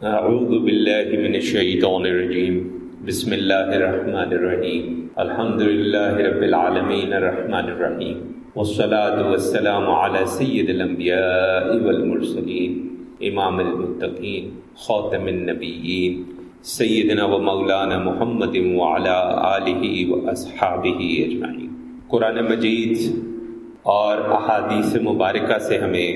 اعوذ باللہ من الشیطان الرجیم بسم اللہ الرحمن الرحیم الحمد للہ رب العالمین الرحمن الرحیم والصلاة والسلام على سید الانبیاء والمرسلین امام المتقین خاتم النبیین سیدنا و مولانا محمد وعلى آلہ و اصحابہ اجمعین قرآن مجید اور احادیث مبارکہ سے ہمیں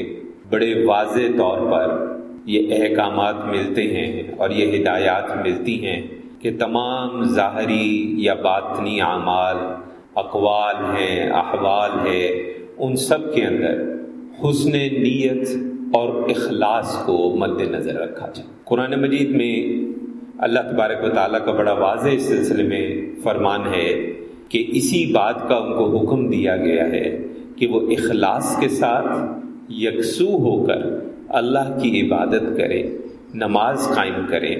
بڑے واضح طور پر یہ احکامات ملتے ہیں اور یہ ہدایات ملتی ہیں کہ تمام ظاہری یا باطنی اعمال، اقوال ہیں، احوال ہے ان سب کے اندر حسن نیت اور اخلاص کو مد نظر رکھا جائے۔ قرآن مجید میں اللہ تبارک و تعالیٰ کا بڑا واضح اس سلسلے میں فرمان ہے کہ اسی بات کا ان کو حکم دیا گیا ہے کہ وہ اخلاص کے ساتھ یکسو ہو کر اللہ کی عبادت کرے، نماز قائم کرے،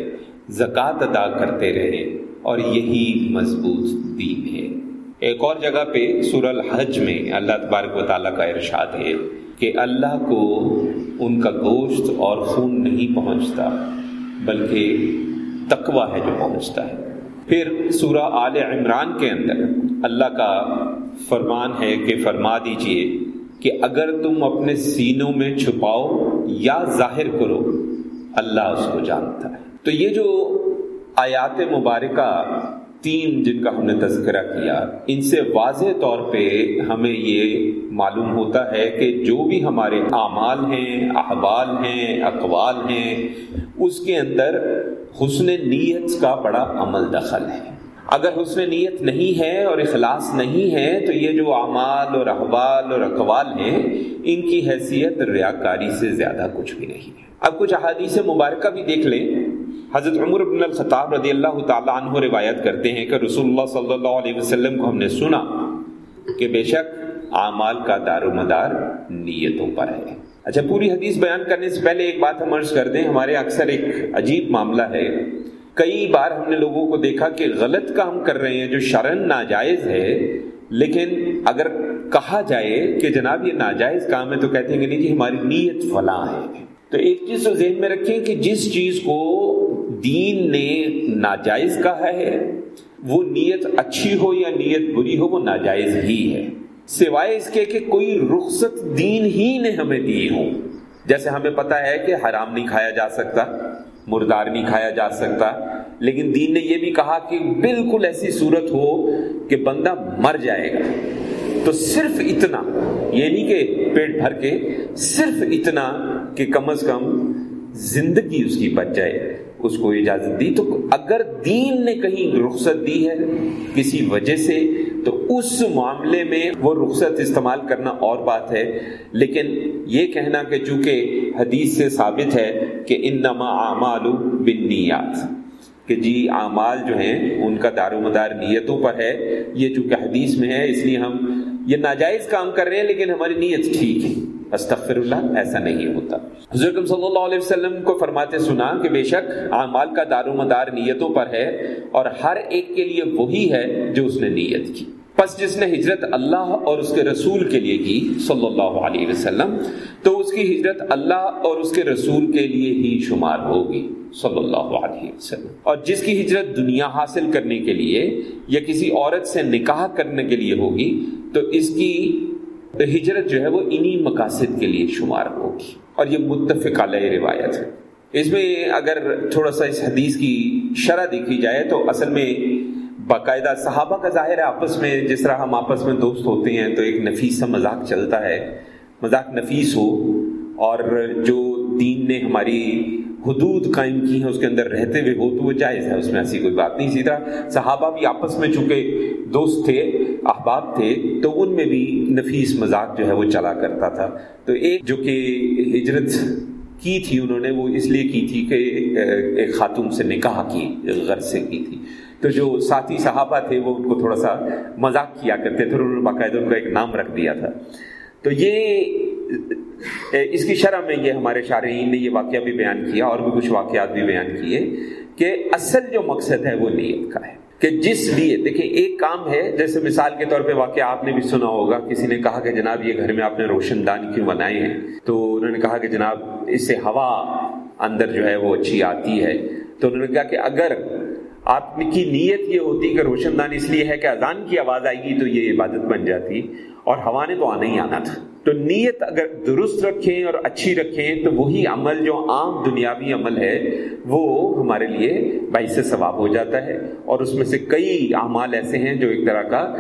زکوٰۃ ادا کرتے رہے، اور یہی مضبوط دین ہے۔ ایک اور جگہ پہ سور الحج میں اللہ تبارک و تعالیٰ کا ارشاد ہے کہ اللہ کو ان کا گوشت اور خون نہیں پہنچتا، بلکہ تقوی ہے جو پہنچتا ہے۔ پھر سورہ آل عمران کے اندر اللہ کا فرمان ہے کہ فرما دیجیے کہ اگر تم اپنے سینوں میں چھپاؤ یا ظاہر کرو، اللہ اس کو جانتا ہے۔ تو یہ جو آیات مبارکہ تین جن کا ہم نے تذکرہ کیا، ان سے واضح طور پہ ہمیں یہ معلوم ہوتا ہے کہ جو بھی ہمارے اعمال ہیں، احوال ہیں، اقوال ہیں، اس کے اندر حسن نیت کا بڑا عمل دخل ہے۔ اگر حسن نیت نہیں ہے اور اخلاص نہیں ہے، تو یہ جو اعمال اور احوال اور اقوال ہیں، ان کی حیثیت ریاکاری سے زیادہ کچھ بھی نہیں ہے۔ اب کچھ احادیث مبارکہ بھی دیکھ لیں۔ حضرت عمر بن الخطاب رضی اللہ تعالیٰ عنہ روایت کرتے ہیں کہ رسول اللہ صلی اللہ علیہ وسلم کو ہم نے سنا کہ بے شک اعمال کا دار و مدار نیتوں پر ہے۔ اچھا پوری حدیث بیان کرنے سے پہلے ایک بات ہم عرض کر دیں، ہمارے اکثر ایک عجیب معاملہ ہے۔ کئی بار ہم نے لوگوں کو دیکھا کہ غلط کام کر رہے ہیں جو شرن ناجائز ہے، لیکن اگر کہا جائے کہ جناب یہ ناجائز کام ہے تو کہتے ہیں کہ نہیں جی ہماری نیت فلاں ہے۔ تو ایک چیز تو ذہن میں رکھیں کہ جس چیز کو دین نے ناجائز کہا ہے، وہ نیت اچھی ہو یا نیت بری ہو، وہ ناجائز ہی ہے۔ سوائے اس کے کہ کوئی رخصت دین ہی نے ہمیں دی ہو۔ جیسے ہمیں پتا ہے کہ حرام نہیں کھایا جا سکتا۔ مردار نہیں کھایا جا سکتا۔ لیکن دین نے یہ بھی کہا کہ بالکل ایسی صورت ہو کہ بندہ مر جائے۔ گا تو صرف اتنا، یہ نہیں کہ پیٹ بھر کے، صرف اتنا کہ کم از کم زندگی اس کی بچ جائے۔ اس کو اجازت دی تو اگر دین نے کہیں رخصت دی ہے کسی وجہ سے تو اس معاملے میں وہ رخصت استعمال کرنا اور بات ہے۔ لیکن یہ کہنا کہ چونکہ حدیث سے ثابت ہے کہ ان نما اعمال بنیات کہ جی اعمال جو ہیں ان کا دار و مدار نیتوں پر ہے، یہ چونکہ حدیث میں ہے، اس لیے ہم یہ ناجائز کام کر رہے ہیں، لیکن ہماری نیت ٹھیک ہے۔ استغفر اللہ ایسا نہیں ہوتا۔ حضرت صلی اللہ علیہ وسلم کو فرماتے سنا کہ بے شک اعمال کا دار و مدار نیتوں پر ہے اور ہر ایک کے لیے وہی ہے جو اس نے نیت کی۔ پس جس نے ہجرت اللہ اور اس کے رسول کے لیے کی صلی اللہ علیہ وسلم، تو اس کی ہجرت اللہ اور اس کے رسول کے لیے ہی شمار ہوگی۔ صلی اللہ علیہ وسلم۔ اور جس کی ہجرت دنیا حاصل کرنے کے لیے یا کسی عورت سے نکاح کرنے کے لیے ہوگی، تو اس کی تو ہجرت جو ہے وہ انہی مقاصد کے لیے شمار ہوگی۔ اور یہ متفق علیہ روایت ہے۔ اس میں اگر تھوڑا سا اس حدیث کی شرح دیکھی جائے تو اصل میں باقاعدہ صحابہ کا ظاہر ہے، آپس میں جس طرح ہم آپس میں دوست ہوتے ہیں تو ایک نفیس سا مذاق چلتا ہے۔ مذاق نفیس ہو اور جو دین نے ہماری حدود قائم کی ہیں، اس کے اندر رہتے ہوئے ہو تو وہ جائز ہے، اس میں ایسی کوئی بات نہیں۔ اسی طرح صحابہ بھی آپس میں چونکہ دوست تھے، احباب تھے، تو ان میں بھی نفیس مذاق جو ہے وہ چلا کرتا تھا۔ تو ایک جو کہ ہجرت کی تھی، انہوں نے وہ اس لیے کی تھی کہ ایک خاتون سے نکاح کی، غرض سے کی تھی۔ تو جو ساتھی صحابہ تھے، وہ ان کو تھوڑا سا مذاق کیا کرتے تھے انہوں نے باقاعدہ ان کا ایک نام رکھ دیا تھا۔ تو یہ اس کی شرح میں یہ ہمارے شارعین نے یہ واقعہ بھی بیان کیا اور بھی کچھ واقعات بھی بیان کیے کہ اصل جو مقصد ہے وہ نیت کا ہے کہ جس لیے، دیکھیں، ایک کام ہے، جیسے مثال کے طور پہ واقعہ آپ نے بھی سنا ہوگا، کسی نے کہا کہ جناب یہ گھر میں آپ نے روشن دان کیوں بنائے ہیں؟ تو انہوں نے کہا کہ جناب اس سے ہوا اندر جو ہے وہ اچھی آتی ہے۔ تو انہوں نے کہا کہ اگر آپ کی نیت یہ ہوتی کہ روشن دان اس لیے ہے کہ اذان کی آواز آئے گی تو یہ عبادت بن جاتی اور ہوا نے تو آنا ہی آنا تھا۔ تو نیت اگر درست رکھیں اور اچھی رکھیں تو وہی عمل جو عام دنیاوی عمل ہے، وہ ہمارے لیے باعث ثواب ہو جاتا ہے۔ اور اس میں سے کئی اعمال ایسے ہیں جو ایک طرح کا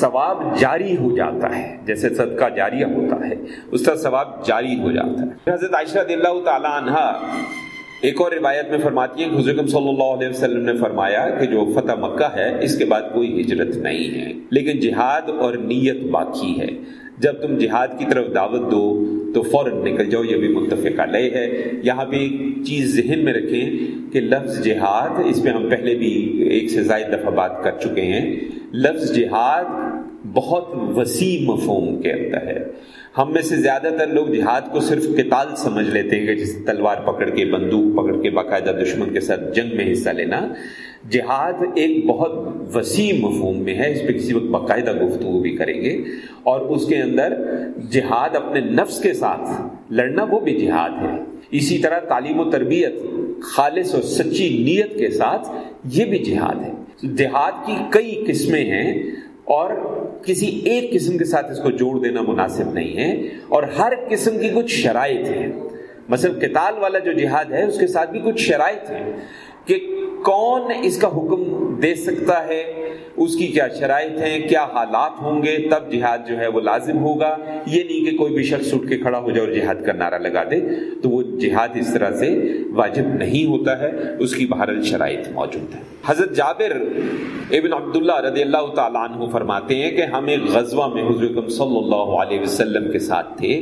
ثواب جاری ہو جاتا ہے، جیسے صدقہ جاریہ ہوتا ہے، اس کا ثواب جاری ہو جاتا ہے۔ حضرت عائشہ اللہ تعالیٰ عنہ ایک اور روایت میں فرماتی ہے کہ حضرت صلی اللہ علیہ وسلم نے فرمایا کہ جو فتح مکہ ہے، اس کے بعد کوئی ہجرت نہیں ہے۔ لیکن جہاد اور نیت باقی ہے۔ جب تم جہاد کی طرف دعوت دو، تو فوراً نکل جاؤ، یہ بھی متفق علیہ ہے۔ یہاں پہ ایک چیز ذہن میں رکھیں کہ لفظ جہاد، اس پہ ہم پہلے بھی ایک سے زائد دفعہ بات کر چکے ہیں۔ لفظ جہاد بہت وسیع مفہوم کے اندر ہے۔ ہم میں سے زیادہ تر لوگ جہاد کو صرف قتال سمجھ لیتے ہیں کہ جس تلوار پکڑ کے بندوق پکڑ کے باقاعدہ دشمن کے ساتھ جنگ میں حصہ لینا۔ جہاد ایک بہت وسیع مفہوم میں ہے، اس پہ کسی وقت باقاعدہ گفتگو بھی کریں گے۔ اور اس کے اندر جہاد اپنے نفس کے ساتھ لڑنا وہ بھی جہاد ہے۔ اسی طرح تعلیم و تربیت خالص اور سچی نیت کے ساتھ یہ بھی جہاد ہے۔ جہاد کی کئی قسمیں ہیں۔ اور کسی ایک قسم کے ساتھ اس کو جوڑ دینا مناسب نہیں ہے اور ہر قسم کی کچھ شرائط ہیں۔ مثلا قتال والا جو جہاد ہے، اس کے ساتھ بھی کچھ شرائط ہیں کہ کون اس کا حکم دے سکتا ہے، اس کی کیا شرائط ہیں، کیا حالات ہوں گے، تب جہاد جو ہے وہ لازم ہوگا۔ یہ نہیں کہ کوئی بھی شخص اٹھ کے کھڑا ہو جائے اور جہاد کا نعرہ لگا دے، تو وہ جہاد اس طرح سے واجب نہیں ہوتا ہے، اس کی بہرحال شرائط موجود ہے حضرت جابر ابن عبداللہ رضی اللہ تعالیٰ عنہ فرماتے ہیں کہ ہم ایک غزوہ میں حضرت صلی اللہ علیہ وسلم کے ساتھ تھے،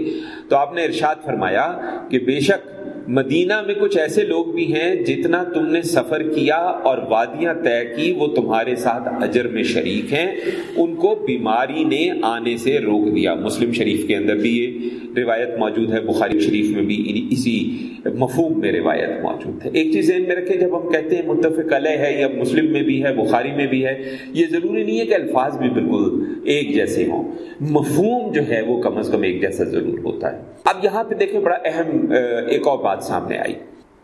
تو آپ نے ارشاد فرمایا کہ بے شک مدینہ میں کچھ ایسے لوگ بھی ہیں جتنا تم نے سفر کیا اور وادیاں طے کی، وہ تمہارے ساتھ اجر میں شریک ہیں۔ ان کو بیماری نے آنے سے روک دیا۔ مسلم شریف کے اندر بھی یہ روایت موجود ہے، بخاری شریف میں بھی یعنی اسی مفہوم میں روایت موجود ہے۔ ایک چیز ذہن میں رکھیں، جب ہم کہتے ہیں متفق علیہ ہے یا مسلم میں بھی ہے، بخاری میں بھی ہے، یہ ضروری نہیں ہے کہ الفاظ بھی بالکل ایک جیسے ہوں۔ مفہوم جو ہے، وہ کم از کم ایک جیسا ضرور ہوتا ہے۔ اب یہاں پہ دیکھیں، بڑا اہم ایک اور بات سامنے آئی۔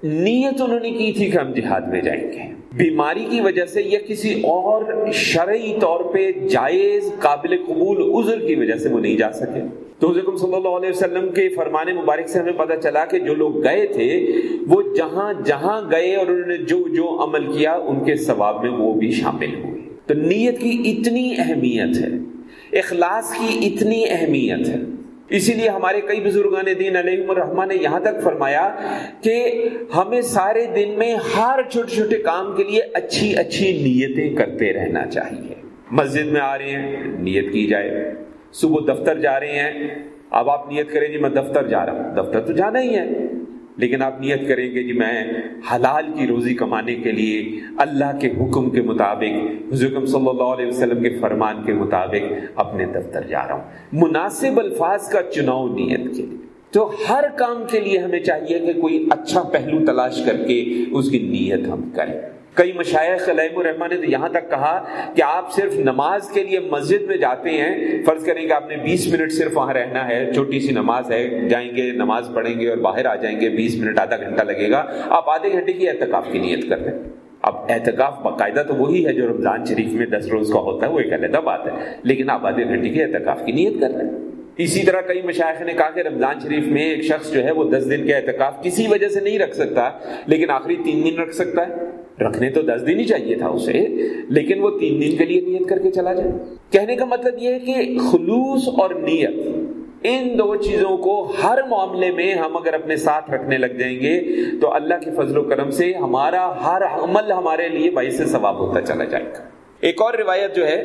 نیت انہوں نے کی تھی کہ ہم جہاد میں جائیں گے۔ بیماری کی وجہ سے یا کسی اور شرعی طور پہ جائز قابل قبول عذر کی وجہ سے وہ نہیں جا سکے۔ تو حضرت صلی اللہ علیہ وسلم کے فرمان مبارک سے ہمیں پتہ چلا کہ جو لوگ گئے تھے، وہ جہاں جہاں گئے اور انہوں نے جو جو عمل کیا، ان کے ثواب میں وہ بھی شامل ہوئے۔ تو نیت کی اتنی اہمیت ہے، اخلاص کی اتنی اہمیت ہے۔ اسی لیے ہمارے کئی بزرگان دین علیہ الرحمٰ نے یہاں تک فرمایا کہ ہمیں سارے دن میں ہر چھوٹے چھوٹے کام کے لیے اچھی اچھی نیتیں کرتے رہنا چاہیے۔ مسجد میں آ رہے ہیں، نیت کی جائے۔ صبح دفتر جا رہے ہیں، اب آپ نیت کریں جی میں دفتر جا رہا ہوں۔ دفتر تو جانا ہی ہے۔ لیکن آپ نیت کریں گے جی میں حلال کی روزی کمانے کے لیے اللہ کے حکم کے مطابق حضرت صلی اللہ علیہ وسلم کے فرمان کے مطابق اپنے دفتر جا رہا ہوں۔ مناسب الفاظ کا چناؤ نیت کے لیے۔ تو ہر کام کے لیے ہمیں چاہیے کہ کوئی اچھا پہلو تلاش کر کے اس کی نیت ہم کریں۔ کئی مشائق علیہ الرحمان نے تو یہاں تک کہا کہ آپ صرف نماز کے لیے مسجد میں جاتے ہیں، فرض کریں کہ آپ نے بیس منٹ صرف وہاں رہنا ہے، چھوٹی سی نماز ہے، جائیں گے، نماز پڑھیں گے اور باہر آ جائیں گے، بیس منٹ، آدھا گھنٹہ لگے گا، آپ آدھے گھنٹے کی احتکاف کی نیت کر لیں اب احتکاف باقاعدہ تو وہی ہے جو رمضان شریف میں دس روز کا ہوتا ہے، وہ ایک علیحدہ بات ہے، لیکن آپ آدھے گھنٹے کی احتکاف کی نیت کر لیں اسی طرح کئی مشائق نے کہا کہ رمضان شریف میں ایک شخص جو ہے وہ دس دن کے احتکاف کسی وجہ سے نہیں رکھ سکتا، لیکن آخری تین دن رکھ سکتا ہے۔ رکھنے تو دس دن ہی چاہیے تھا اسے، لیکن وہ تین دن کے لیے نیت کر کے چلا جائے۔ کہنے کا مطلب یہ ہے کہ خلوص اور نیت، ان دو چیزوں کو ہر معاملے میں ہم اگر اپنے ساتھ رکھنے لگ جائیں گے، تو اللہ کے فضل و کرم سے ہمارا ہر عمل ہمارے لیے باعث ثواب ہوتا چلا جائے گا۔ ایک اور روایت جو ہے،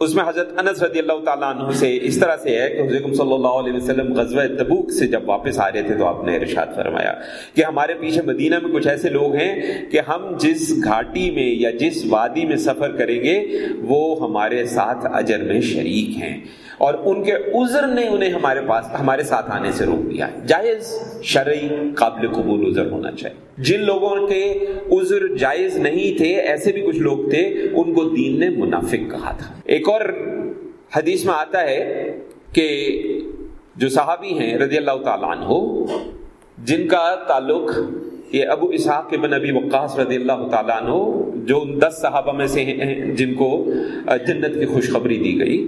اس میں حضرت انس رضی اللہ تعالیٰ عنہ سے اس طرح سے ہے کہ حضرت صلی اللہ علیہ وسلم غزوہ تبوک سے جب واپس آ رہے تھے تو آپ نے ارشاد فرمایا کہ ہمارے پیچھے مدینہ میں کچھ ایسے لوگ ہیں کہ ہم جس گھاٹی میں یا جس وادی میں سفر کریں گے، وہ ہمارے ساتھ اجر میں شریک ہیں۔ اور ان کے عذر نے انہیں ہمارے پاس ہمارے ساتھ آنے سے روک دیا جائز شرعی قابل قبول عذر ہونا چاہیے۔ جن لوگوں کے عذر جائز نہیں تھے، ایسے بھی کچھ لوگ تھے، ان کو دین نے منافق کہا تھا۔ ایک اور حدیث میں آتا ہے کہ جو صحابی ہیں رضی اللہ تعالیٰ عنہ، جن کا تعلق یہ ابو اسحاق بن ابی وقاص رضی اللہ تعالیٰ عنہ، جو ان دس صحابہ میں سے ہیں، جن کو جنت کی خوشخبری دی گئی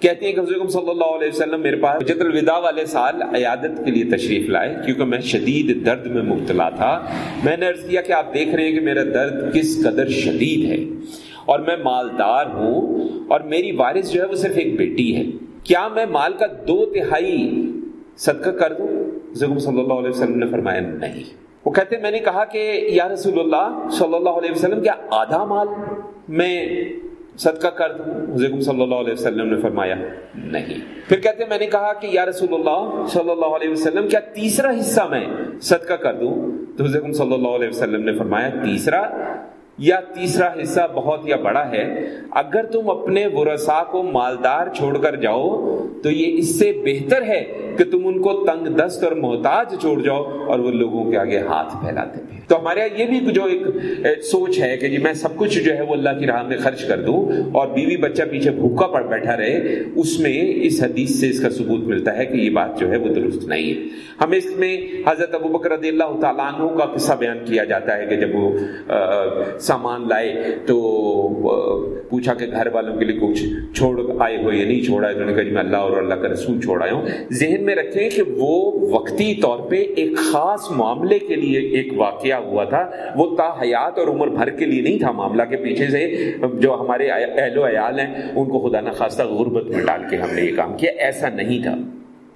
کہتے ہیں کہ حضرت صلی اللہ علیہ وسلم میرے پاس جت الوداع والے سال عیادت کے لیے تشریف لائے، کیونکہ میں شدید درد میں مبتلا تھا۔ میں نے عرض کیا کہ آپ دیکھ رہے ہیں کہ میرا درد کس قدر شدید ہے۔ اور میں مالدار ہوں اور میری وارث جو ہے وہ صرف ایک بیٹی ہے۔ کیا میں مال کا دو تہائی صدقہ کر دوں؟ حضرت صلی اللہ علیہ وسلم نے فرمایا نہیں۔ وہ کہتے ہیں، میں نے کہا کہ یا رسول اللہ صلی اللہ علیہ وسلم، کیا آدھا مال میں صدقہ کر۔ دوں حضرت صلی اللہ علیہ وسلم نے فرمایا، نہیں۔ پھر کہتے میں نے کہا کہ یا رسول اللہ صلی اللہ علیہ وسلم، کیا تیسرا حصہ میں صدقہ کر دوں؟ تو حضرت صلی اللہ علیہ وسلم نے فرمایا، تیسرا یا تیسرا حصہ بہت یا بڑا ہے، اگر تم اپنے ورسا کو مالدار چھوڑ کر جاؤ، تو یہ اس سے بہتر ہے کہ تم ان کو تنگ دست اور محتاج چھوڑ جاؤ اور وہ لوگوں کے آگے ہاتھ پھیلاتے ہیں۔ تو ہمارے یہ بھی جو ایک سوچ ہے کہ جی میں سب کچھ جو ہے وہ اللہ کی راہ میں خرچ کر دوں اور بیوی بچہ پیچھے بھوکا پڑ بیٹھا رہے، اس میں اس حدیث سے اس کا ثبوت ملتا ہے کہ یہ بات جو ہے وہ درست نہیں ہے۔ ہمیں اس میں حضرت ابو بکر رضی اللہ تعالیٰ عنہ کا قصہ بیان کیا جاتا ہے کہ جب وہ سامان لائے تو پوچھا کہ گھر والوں کے لیے کچھ چھوڑ آئے ہو یا نہیں چھوڑا ہے؟ تو نے کہا جی میں اللہ اور اللہ کا رسول چھوڑ آیا ہوں۔ ذہن میں رکھیں کہ وہ وقتی طور پہ ایک خاص معاملے کے لیے ایک واقعہ ہوا تھا۔ وہ تا حیات اور عمر بھر کے لیے نہیں تھا، معاملہ کے پیچھے سے جو ہمارے اہل و عیال ہیں، ان کو خدا نخواستہ غربت میں ڈال کے ہم نے یہ کام کیا۔ ایسا نہیں تھا۔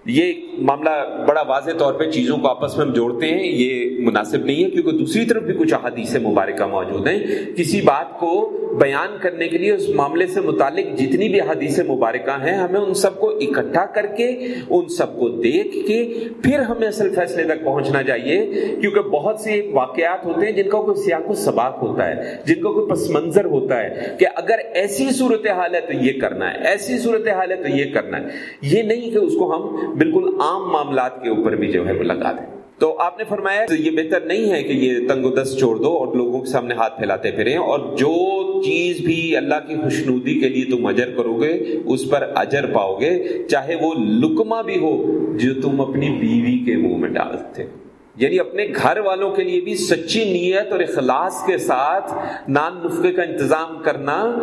یہ معاملہ بڑا واضح طور پہ چیزوں کو آپس میں ہم جوڑتے ہیں، یہ مناسب نہیں ہے، کیونکہ دوسری طرف بھی کچھ احادیث مبارکہ موجود ہیں۔ کسی بات کو بیان کرنے کے لیے اس معاملے سے متعلق جتنی بھی احادیث مبارکہ ہیں، ہمیں ان سب کو اکٹھا کر کے، ان سب کو دیکھ کے پھر ہمیں اصل فیصلے تک پہنچنا چاہیے۔ کیونکہ بہت سے واقعات ہوتے ہیں جن کا کوئی سیاق و سباق ہوتا ہے، جن کا کوئی پس منظر ہوتا ہے کہ اگر ایسی صورت حال ہے تو یہ کرنا ہے، ایسی صورت حال ہے تو یہ کرنا ہے۔ یہ نہیں کہ اس کو ہم بالکل عام معاملات کے اوپر بھی جو ہے وہ لگا دیں۔ تو آپ نے فرمایا یہ بہتر نہیں ہے کہ یہ تنگ و دست چھوڑ دو اور لوگوں کے سامنے ہاتھ پھیلاتے پھریں اور جو چیز بھی اللہ کی خوشنودی کے لیے تم اجر کرو گے اس پر اجر پاؤ گے چاہے وہ لکما بھی ہو جو تم اپنی بیوی کے منہ میں ڈالتے۔ یعنی اپنے گھر والوں کے لیے بھی سچی نیت اور اخلاص کے ساتھ نان نفقے کا انتظام کرنا،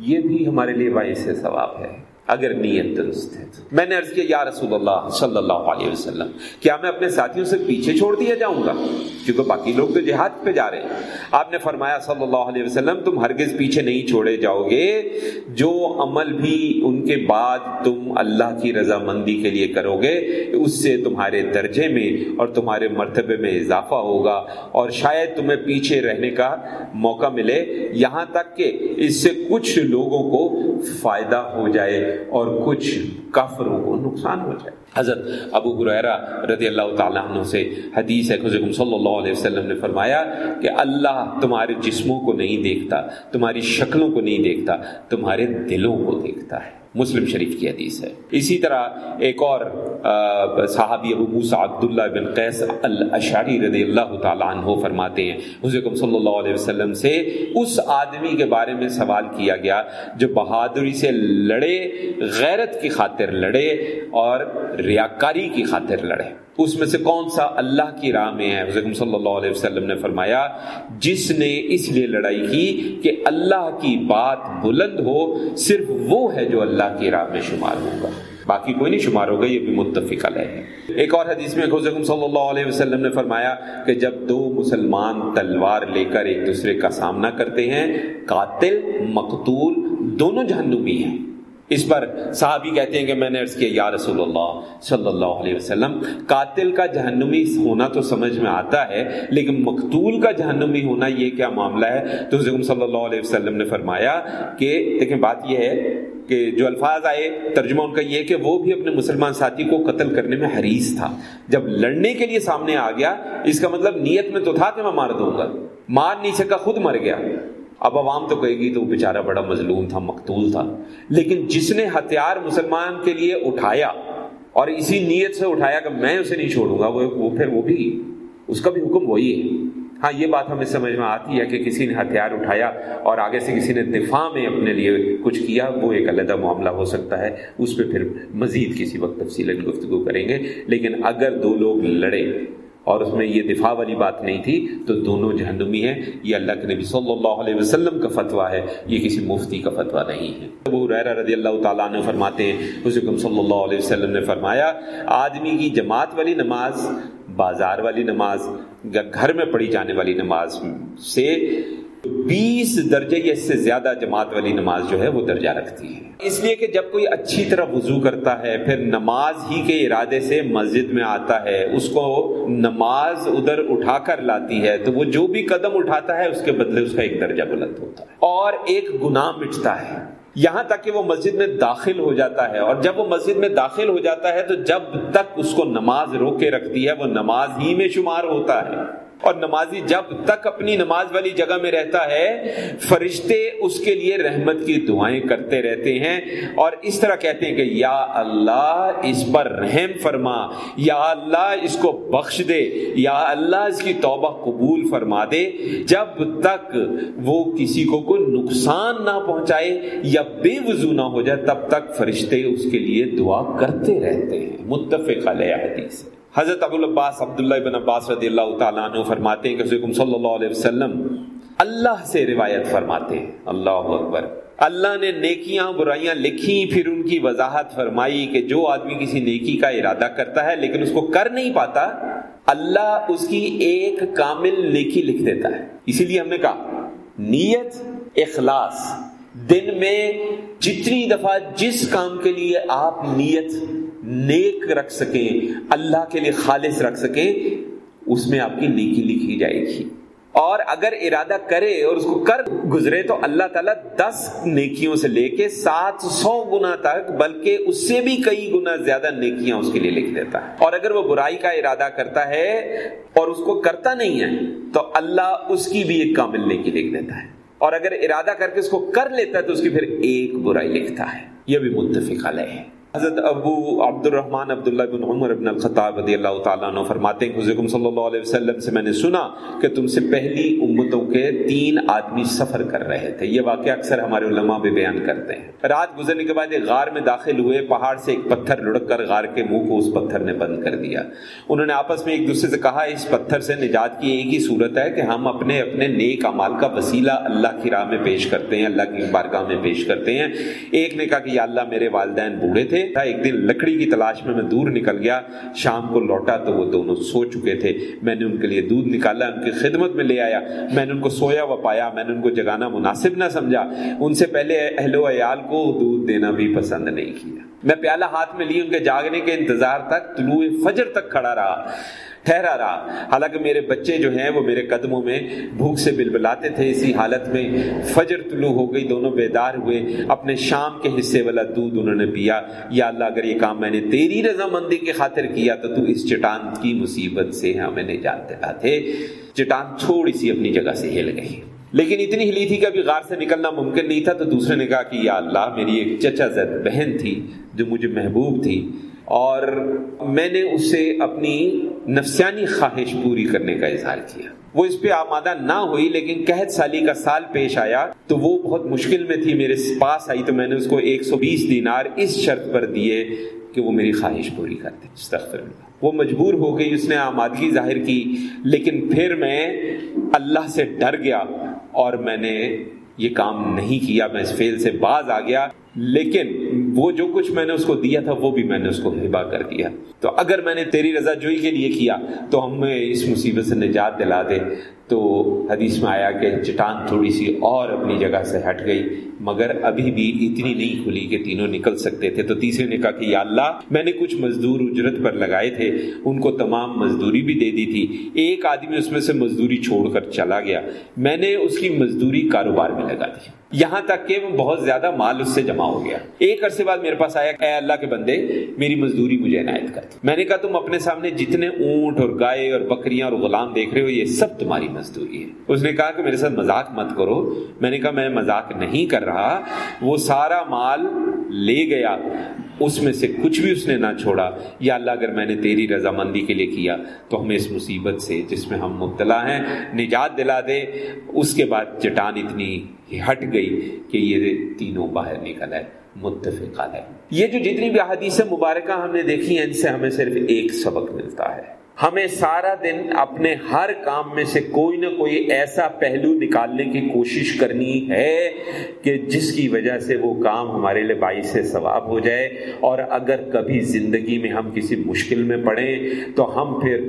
یہ بھی ہمارے لیے باعث ثواب ہے۔ اگر نیت درست ہے میں نے عرض کیا، یا رسول اللہ صلی اللہ علیہ وسلم، کیا میں اپنے ساتھیوں سے پیچھے چھوڑ دیا جاؤں گا؟ کیونکہ باقی لوگ تو جہاد پہ جا رہے ہیں۔ آپ نے فرمایا، صلی اللہ علیہ وسلم، تم ہرگز پیچھے نہیں چھوڑے جاؤ گے۔ جو عمل بھی ان کے بعد تم اللہ کی رضامندی کے لیے کرو گے، اس سے تمہارے درجے میں اور تمہارے مرتبے میں اضافہ ہوگا۔ اور شاید تمہیں پیچھے رہنے کا موقع ملے۔ یہاں تک کہ اس سے کچھ لوگوں کو فائدہ ہو جائے۔ اور کچھ کافروں کو نقصان ہو جائے۔ حضرت ابو برا رضی اللہ تعالیٰ عنہ سے حدیث ہے صلی اللہ علیہ وسلم نے فرمایا کہ اللہ تمہارے جسموں کو نہیں دیکھتا، تمہاری شکلوں کو نہیں دیکھتا، تمہارے دلوں کو دیکھتا ہے۔ مسلم شریف کی حدیث ہے۔ اسی طرح ایک اور صحابی ابو موسا عبداللہ بن قیس الاشعری رضی اللہ تعالیٰ عنہ فرماتے ہیں۔ حضرت صلی اللہ علیہ وسلم سے اس آدمی کے بارے میں سوال کیا گیا جو بہادری سے لڑے، غیرت کی خاطر لڑے اور ریاکاری کی خاطر لڑے۔ اس میں سے کون سا اللہ کی راہ میں ہے؟ حضرت صلی اللہ علیہ وسلم نے فرمایا، جس نے اس لیے لڑائی کی کہ اللہ کی بات بلند ہو، صرف وہ ہے جو اللہ کی راہ میں شمار ہوگا۔ باقی کوئی نہیں شمار ہوگا، یہ بھی متفق ہے۔ ایک اور حدیث میں حضرت صلی اللہ علیہ وسلم نے فرمایا کہ جب دو مسلمان تلوار لے کر ایک دوسرے کا سامنا کرتے ہیں، قاتل، مقتول، دونوں جہنمی ہیں۔ اس پر صحابی کہتے ہیں کہ میں نے عرض کیا، یا رسول اللہ صلی اللہ علیہ وسلم، قاتل کا جہنمی ہونا تو سمجھ میں آتا ہے، لیکن مقتول کا جہنمی ہونا یہ کیا معاملہ ہے؟ تو صلی اللہ علیہ وسلم نے فرمایا کہ، دیکھیں بات یہ ہے کہ جو الفاظ آئے، ترجمہ ان کا یہ کہ وہ بھی اپنے مسلمان ساتھی کو قتل کرنے میں حریص تھا۔ جب لڑنے کے لیے سامنے آ گیا، اس کا مطلب نیت میں تو تھا کہ میں مار دوں گا۔ مار نہیں سکا خود مر گیا۔ اب عوام تو کہے گی تو وہ بیچارہ بڑا مظلوم تھا، مقتول تھا۔ لیکن جس نے ہتھیار مسلمان کے لیے اٹھایا اور اسی نیت سے اٹھایا کہ میں اسے نہیں چھوڑوں گا، وہ پھر وہ بھی، اس کا بھی حکم وہی ہے۔ ہاں یہ بات ہمیں سمجھ میں آتی ہے کہ کسی نے ہتھیار اٹھایا اور آگے سے کسی نے دفاع میں اپنے لیے کچھ کیا، وہ ایک علیحدہ معاملہ ہو سکتا ہے۔ اس پہ پھر مزید کسی وقت تفصیل گفتگو کریں گے۔ لیکن اگر دو لوگ لڑے اور اس میں یہ دفاع والی بات نہیں تھی، تو دونوں جہنمی ہیں۔ یہ اللہ کے نبی صلی اللہ علیہ وسلم کا فتویٰ ہے۔ یہ کسی مفتی کا فتویٰ نہیں ہے۔ ابو رضی اللہ تعالیٰ نے فرماتے ہیں حضرت صلی اللہ علیہ وسلم نے فرمایا، آدمی کی جماعت والی نماز، بازار والی نماز، گھر میں پڑھی جانے والی نماز سے بیس درجے یا اس سے زیادہ جماعت والی نماز جو ہے وہ درجہ رکھتی ہے۔ اس لیے کہ جب کوئی اچھی طرح وضو کرتا ہے، پھر نماز ہی کے ارادے سے مسجد میں آتا ہے، اس کو نماز ادھر اٹھا کر لاتی ہے، تو وہ جو بھی قدم اٹھاتا ہے، اس کے بدلے اس کا ایک درجہ بلند ہوتا ہے۔ اور ایک گناہ مٹتا ہے۔ یہاں تک کہ وہ مسجد میں داخل ہو جاتا ہے۔ اور جب وہ مسجد میں داخل ہو جاتا ہے، تو جب تک اس کو نماز روکے رکھتی ہے، وہ نماز ہی میں شمار ہوتا ہے۔ اور نمازی جب تک اپنی نماز والی جگہ میں رہتا ہے، فرشتے اس کے لیے رحمت کی دعائیں کرتے رہتے ہیں اور اس طرح کہتے ہیں کہ یا اللہ اس پر رحم فرما، یا اللہ اس کو بخش دے، یا اللہ اس کی توبہ قبول فرما دے۔ جب تک وہ کسی کو کوئی نقصان نہ پہنچائے یا بے وضو نہ ہو جائے، تب تک فرشتے اس کے لیے دعا کرتے رہتے ہیں۔ متفق علیہ حدیث۔ حضرت ابو العباس عبداللہ بن عباس رضی اللہ تعالیٰ عنہ فرماتے ہیں کہ صلی اللہ علیہ وسلم اللہ سے روایت فرماتے ہیں۔ اللہ اکبر۔ اللہ نے نیکیاں برائیاں لکھی پھر ان کی وضاحت فرمائی کہ جو آدمی کسی نیکی کا ارادہ کرتا ہے لیکن اس کو کر نہیں پاتا، اللہ اس کی ایک کامل نیکی لکھ دیتا ہے۔ اسی لیے ہم نے کہا، نیت، اخلاص۔ دن میں جتنی دفعہ جس کام کے لیے آپ نیت نیک رکھ سکیں، اللہ کے لیے خالص رکھ سکیں، اس میں آپ کی نیکی لکھی جائے گی۔ اور اگر ارادہ کرے اور اس کو کر گزرے تو اللہ تعالیٰ دس نیکیوں سے لے کے سات سو گنا تک، بلکہ اس سے بھی کئی گنا زیادہ نیکیاں اس کے لیے لکھ دیتا ہے۔ اور اگر وہ برائی کا ارادہ کرتا ہے اور اس کو کرتا نہیں ہے، تو اللہ اس کی بھی ایک کامل نیکی لکھ دیتا ہے۔ اور اگر ارادہ کر کے اس کو کر لیتا ہے، تو اس کی پھر ایک برائی لکھتا ہے۔ یہ بھی متفق علیہ۔ ہے حضرت ابو عبد الرحمن عبداللہ بن عمر بن الخطاب رضی اللہ تعالیٰ عنہ فرماتے ہیں حضرت صلی اللہ علیہ وسلم سے میں نے سنا کہ تم سے پہلی امتوں کے تین آدمی سفر کر رہے تھے۔ یہ واقعہ اکثر ہمارے علماء بھی بیان کرتے ہیں۔ رات گزرنے کے بعد ایک غار میں داخل ہوئے، پہاڑ سے ایک پتھر لڑک کر غار کے منہ کو اس پتھر نے بند کر دیا۔ انہوں نے آپس میں ایک دوسرے سے کہا، اس پتھر سے نجات کی ایک ہی صورت ہے کہ ہم اپنے اپنے نیک امال کا وسیلہ اللہ کی راہ میں پیش کرتے ہیں، اللہ کی بارگاہ میں پیش کرتے ہیں۔ ایک نے کہا کہ یا اللہ میرے والدین بوڑھے تھے ایک دن لکڑی کی تلاش میں میں دور نکل گیا۔ شام کو لوٹا تو وہ دونوں سو چکے تھے۔ میں نے ان کے لیے دودھ نکالا، ان کی خدمت میں لے آیا۔ میں نے ان کو سویا و پایا، میں نے ان کو جگانا مناسب نہ سمجھا۔ ان سے پہلے اہل و عیال کو دودھ دینا بھی پسند نہیں کیا۔ میں پیالہ ہاتھ میں لی، ان کے جاگنے کے انتظار تک طلوع فجر تک کھڑا رہا۔ ٹھہرا رہا۔ حالانکہ میرے بچے جو ہیں وہ میرے قدموں میں بھوک سے بلبلاتے تھے، اسی حالت میں فجر طلوع ہو گئی، دونوں بیدار ہوئے۔ اپنے شام کے حصے والا دودھ انہوں نے پیا۔ یا اللہ، اگر یہ کام میں نے تیری رضامندی کی خاطر کیا تو تو اس چٹان کی مصیبت سے ہمیں نجات دلا تھے چٹان تھوڑی سی اپنی جگہ سے ہل گئی۔ لیکن اتنی ہلی تھی کہ ابھی غار سے نکلنا ممکن نہیں تھا، تو دوسرے نے کہا کہ یا اللہ، میری ایک چچا زد بہن تھی جو مجھے محبوب تھی، اور میں نے اس سے اپنی نفسیانی خواہش پوری کرنے کا اظہار کیا۔ وہ اس پہ آمادہ نہ ہوئی، لیکن قحط سالی کا سال پیش آیا، تو وہ بہت مشکل میں تھی، میرے پاس آئی تو میں نے اس کو ایک سو بیس دینار اس شرط پر دیے کہ وہ میری خواہش پوری کر دے۔ استغفر وہ مجبور ہو گئی، اس نے آمادگی ظاہر کی، لیکن پھر میں اللہ سے ڈر گیا۔ اور میں نے یہ کام نہیں کیا میں اس فیل سے باز آ گیا۔ لیکن وہ جو کچھ میں نے اس کو دیا تھا، وہ بھی میں نے اس کو ہبا کر دیا۔ تو اگر میں نے تیری رضا جوئی کے لیے کیا، تو ہمیں اس مصیبت سے نجات دلا دے۔ تو حدیث میں آیا کہ چٹان تھوڑی سی اور اپنی جگہ سے ہٹ گئی۔ مگر ابھی بھی اتنی نہیں کھلی کہ تینوں نکل سکتے تھے۔ تو تیسرے نے کہا کہ یا اللہ، میں نے کچھ مزدور اجرت پر لگائے تھے۔ ان کو تمام مزدوری بھی دے دی تھی۔ ایک آدمی اس میں سے مزدوری چھوڑ کر چلا گیا۔ میں نے اس کی مزدوری کاروبار میں لگا دی۔ یہاں تک کہ وہ بہت زیادہ مال اس سے جمع ہو گیا۔ ایک عرصے بعد میرے پاس آیا اے اللہ کے بندے، میری مزدوری مجھے عنایت کر میں نے کہا، تم اپنے سامنے جتنے اونٹ اور گائے اور بکریاں اور غلام دیکھ رہے ہو، یہ سب تمہاری مزدوری ہے۔ اس نے کہا کہ میرے ساتھ مذاق مت کرو۔ میں نے کہا، میں مذاق نہیں کر رہا، وہ سارا مال لے گیا۔ اس میں سے کچھ بھی اس نے نہ چھوڑا، یا اللہ اگر میں نے تیری رضامندی کے لیے کیا، تو ہمیں اس مصیبت سے، جس میں ہم مبتلا ہیں، نجات دلا دے۔ اس کے بعد چٹان اتنی ہٹ گئی کہ یہ تینوں باہر نکل آئے متفق ہے۔ یہ جو جتنی بھی احادیث مبارکہ ہم نے دیکھی ہیں ان سے ہمیں صرف ایک سبق ملتا ہے۔ ہمیں سارا دن اپنے ہر کام میں سے کوئی نہ کوئی ایسا پہلو نکالنے کی کوشش کرنی ہے کہ جس کی وجہ سے وہ کام ہمارے لیے باعث سے ثواب ہو جائے اور اگر کبھی زندگی میں ہم کسی مشکل میں پڑیں تو ہم پھر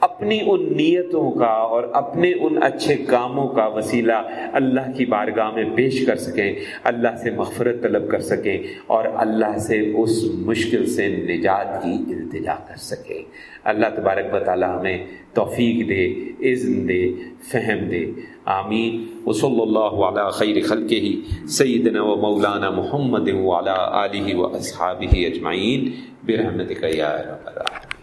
اپنی ان نیتوں کا اور اپنے ان اچھے کاموں کا وسیلہ اللہ کی بارگاہ میں پیش کر سکیں، اللہ سے مغفرت طلب کر سکیں اور اللہ سے اس مشکل سے نجات کی التجا کر سکیں۔ اللہ تبارک و تعالی ہمیں توفیق دے، عزم دے، فہم دے۔ آمین۔ و صلی اللہ علیہ خیر خلق ہی سیدنا و مولانا محمد علیہ و اصحابہ اجمعین۔ برحمتک یا رب العالمین۔